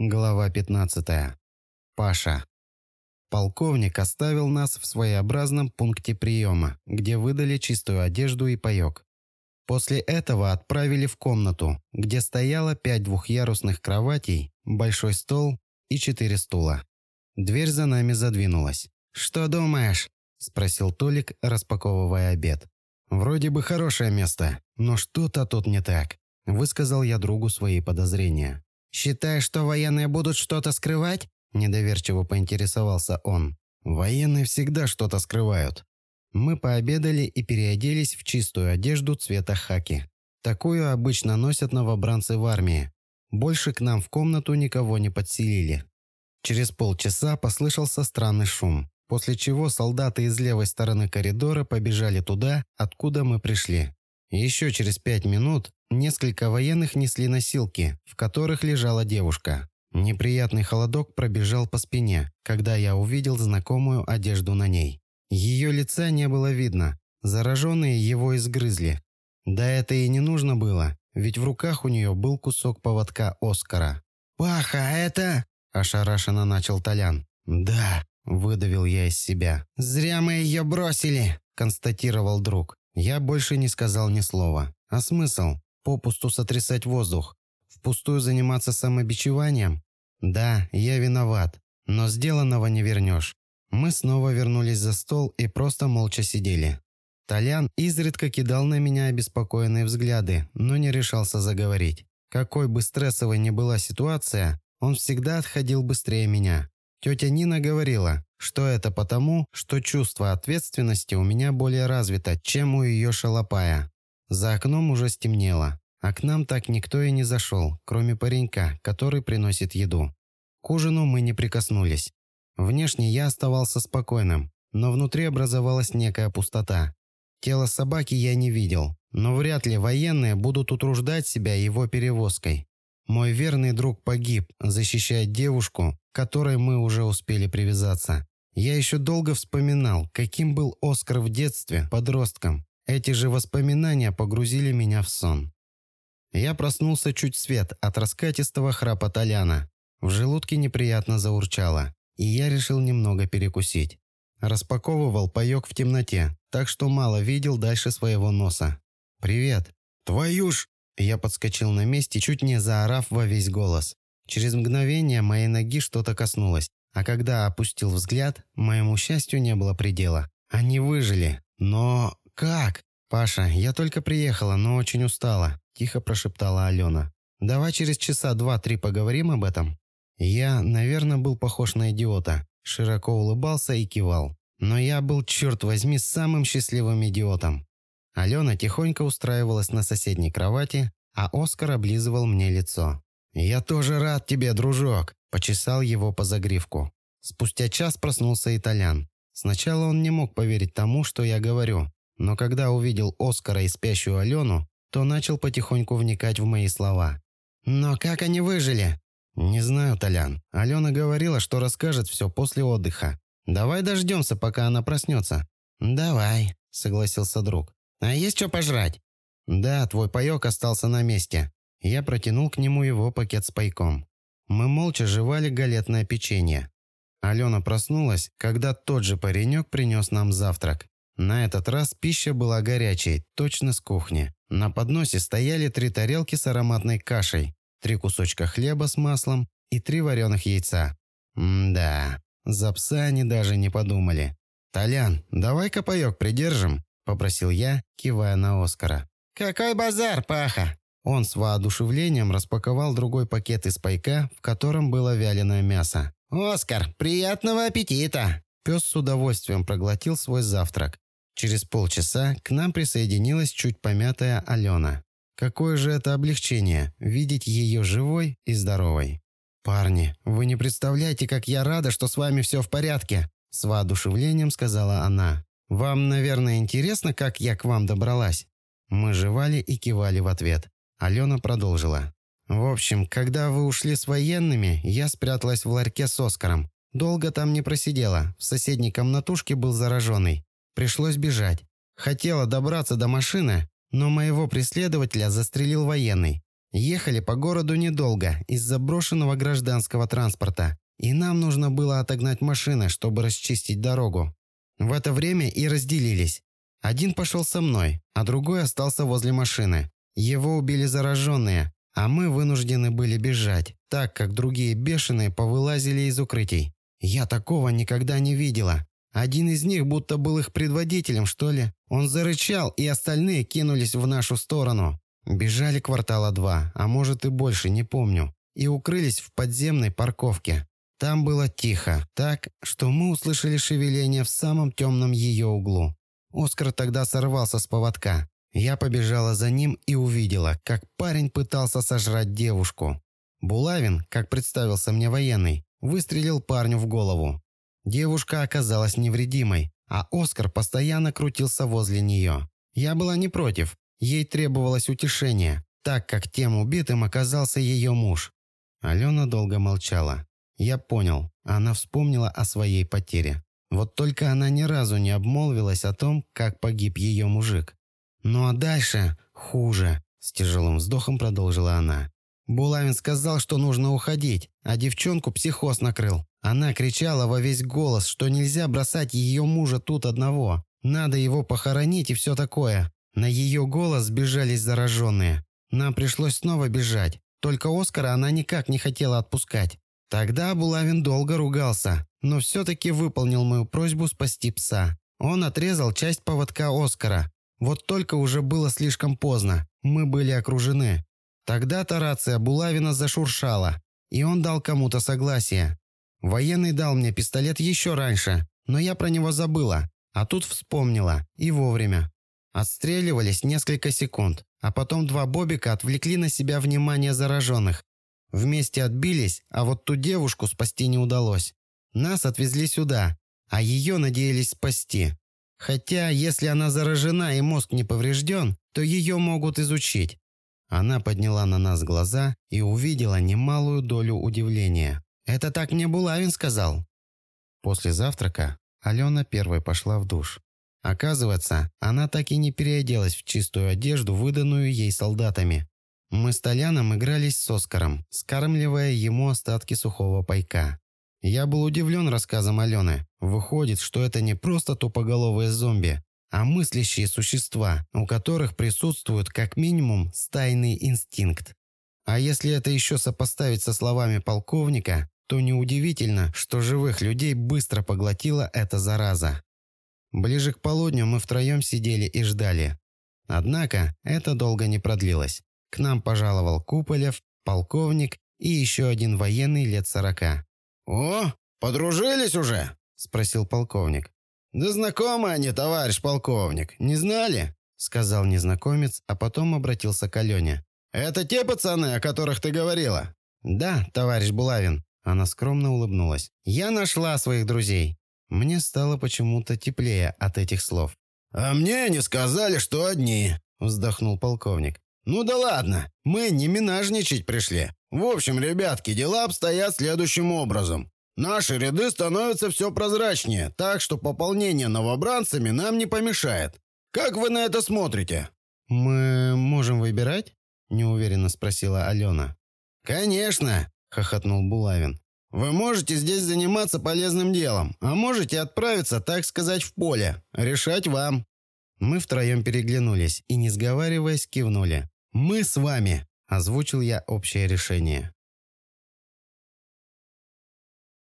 Глава 15. Паша. Полковник оставил нас в своеобразном пункте приема, где выдали чистую одежду и паёк. После этого отправили в комнату, где стояло пять двухъярусных кроватей, большой стол и четыре стула. Дверь за нами задвинулась. «Что думаешь?» – спросил Толик, распаковывая обед. «Вроде бы хорошее место, но что-то тут не так», – высказал я другу свои подозрения. «Считаешь, что военные будут что-то скрывать?» – недоверчиво поинтересовался он. «Военные всегда что-то скрывают». Мы пообедали и переоделись в чистую одежду цвета хаки. Такую обычно носят новобранцы в армии. Больше к нам в комнату никого не подселили. Через полчаса послышался странный шум, после чего солдаты из левой стороны коридора побежали туда, откуда мы пришли. Еще через пять минут несколько военных несли носилки, в которых лежала девушка. Неприятный холодок пробежал по спине, когда я увидел знакомую одежду на ней. Ее лица не было видно, зараженные его изгрызли. Да это и не нужно было, ведь в руках у нее был кусок поводка Оскара. «Паха, это...» – ошарашенно начал Толян. «Да», – выдавил я из себя. «Зря мы ее бросили», – констатировал друг. Я больше не сказал ни слова. А смысл? Попусту сотрясать воздух? Впустую заниматься самобичеванием? Да, я виноват, но сделанного не вернешь. Мы снова вернулись за стол и просто молча сидели. Толян изредка кидал на меня обеспокоенные взгляды, но не решался заговорить. Какой бы стрессовой ни была ситуация, он всегда отходил быстрее меня. Тетя Нина говорила, что это потому, что чувство ответственности у меня более развито, чем у ее шалопая. За окном уже стемнело, а к нам так никто и не зашел, кроме паренька, который приносит еду. К ужину мы не прикоснулись. Внешне я оставался спокойным, но внутри образовалась некая пустота. Тело собаки я не видел, но вряд ли военные будут утруждать себя его перевозкой. Мой верный друг погиб, защищая девушку, которой мы уже успели привязаться. Я еще долго вспоминал, каким был Оскар в детстве, подростком. Эти же воспоминания погрузили меня в сон. Я проснулся чуть свет от раскатистого храпа Толяна. В желудке неприятно заурчало, и я решил немного перекусить. Распаковывал паёк в темноте, так что мало видел дальше своего носа. «Привет!» «Твою ж!» Я подскочил на месте, чуть не заорав во весь голос. Через мгновение моей ноги что-то коснулось, а когда опустил взгляд, моему счастью не было предела. Они выжили. Но как? «Паша, я только приехала, но очень устала», – тихо прошептала Алена. «Давай через часа два-три поговорим об этом?» Я, наверное, был похож на идиота. Широко улыбался и кивал. Но я был, черт возьми, самым счастливым идиотом. Алена тихонько устраивалась на соседней кровати, а Оскар облизывал мне лицо. «Я тоже рад тебе, дружок!» – почесал его по загривку. Спустя час проснулся итальян. Сначала он не мог поверить тому, что я говорю, но когда увидел Оскара и спящую Алену, то начал потихоньку вникать в мои слова. «Но как они выжили?» «Не знаю, Толян. Алена говорила, что расскажет все после отдыха. Давай дождемся, пока она проснется». «Давай», – согласился друг. «А есть что пожрать?» «Да, твой паёк остался на месте». Я протянул к нему его пакет с пайком. Мы молча жевали галетное печенье. Алена проснулась, когда тот же паренек принес нам завтрак. На этот раз пища была горячей, точно с кухни. На подносе стояли три тарелки с ароматной кашей, три кусочка хлеба с маслом и три вареных яйца. М-да, за пса они даже не подумали. «Толян, давай-ка паёк придержим», – попросил я, кивая на Оскара. «Какой базар, Паха!» Он с воодушевлением распаковал другой пакет из пайка, в котором было вяленое мясо. «Оскар, приятного аппетита!» Пес с удовольствием проглотил свой завтрак. Через полчаса к нам присоединилась чуть помятая Алена. Какое же это облегчение – видеть ее живой и здоровой. «Парни, вы не представляете, как я рада, что с вами все в порядке!» С воодушевлением сказала она. «Вам, наверное, интересно, как я к вам добралась?» Мы жевали и кивали в ответ. Алена продолжила. «В общем, когда вы ушли с военными, я спряталась в ларьке с Оскаром. Долго там не просидела, в соседней комнатушке был зараженный. Пришлось бежать. Хотела добраться до машины, но моего преследователя застрелил военный. Ехали по городу недолго из-за брошенного гражданского транспорта, и нам нужно было отогнать машины, чтобы расчистить дорогу. В это время и разделились. Один пошел со мной, а другой остался возле машины. Его убили зараженные, а мы вынуждены были бежать, так как другие бешеные повылазили из укрытий. Я такого никогда не видела. Один из них будто был их предводителем, что ли. Он зарычал, и остальные кинулись в нашу сторону. Бежали квартала два, а может и больше, не помню. И укрылись в подземной парковке. Там было тихо, так, что мы услышали шевеление в самом темном ее углу. Оскар тогда сорвался с поводка. Я побежала за ним и увидела, как парень пытался сожрать девушку. Булавин, как представился мне военный, выстрелил парню в голову. Девушка оказалась невредимой, а Оскар постоянно крутился возле нее. Я была не против, ей требовалось утешение, так как тем убитым оказался ее муж. Алена долго молчала. Я понял, она вспомнила о своей потере. Вот только она ни разу не обмолвилась о том, как погиб ее мужик. «Ну а дальше хуже», – с тяжелым вздохом продолжила она. Булавин сказал, что нужно уходить, а девчонку психоз накрыл. Она кричала во весь голос, что нельзя бросать ее мужа тут одного. Надо его похоронить и все такое. На ее голос сбежались зараженные. Нам пришлось снова бежать. Только Оскара она никак не хотела отпускать. Тогда Булавин долго ругался, но все-таки выполнил мою просьбу спасти пса. Он отрезал часть поводка Оскара. Вот только уже было слишком поздно. Мы были окружены. Тогда-то рация Булавина зашуршала, и он дал кому-то согласие. Военный дал мне пистолет еще раньше, но я про него забыла, а тут вспомнила, и вовремя. Отстреливались несколько секунд, а потом два бобика отвлекли на себя внимание зараженных. Вместе отбились, а вот ту девушку спасти не удалось. Нас отвезли сюда, а ее надеялись спасти. Хотя, если она заражена и мозг не поврежден, то ее могут изучить. Она подняла на нас глаза и увидела немалую долю удивления. «Это так мне Булавин сказал». После завтрака Алена первой пошла в душ. Оказывается, она так и не переоделась в чистую одежду, выданную ей солдатами. Мы с Толяном игрались с Оскаром, скармливая ему остатки сухого пайка. Я был удивлен рассказом Алены. Выходит, что это не просто тупоголовые зомби, а мыслящие существа, у которых присутствует как минимум стайный инстинкт. А если это еще сопоставить со словами полковника, то неудивительно, что живых людей быстро поглотила эта зараза. Ближе к полудню мы втроем сидели и ждали. Однако это долго не продлилось. К нам пожаловал Куполев, полковник и еще один военный лет сорока. «О, подружились уже?» – спросил полковник. «Да знакомы они, товарищ полковник, не знали?» – сказал незнакомец, а потом обратился к Алене. «Это те пацаны, о которых ты говорила?» «Да, товарищ Булавин», – она скромно улыбнулась. «Я нашла своих друзей». Мне стало почему-то теплее от этих слов. «А мне они сказали, что одни», – вздохнул полковник. «Ну да ладно, мы не минажничать пришли. В общем, ребятки, дела обстоят следующим образом. Наши ряды становятся все прозрачнее, так что пополнение новобранцами нам не помешает. Как вы на это смотрите?» «Мы можем выбирать?» – неуверенно спросила Алена. «Конечно!» – хохотнул Булавин. «Вы можете здесь заниматься полезным делом, а можете отправиться, так сказать, в поле. Решать вам». Мы втроем переглянулись и, не сговариваясь, кивнули. «Мы с вами!» – озвучил я общее решение.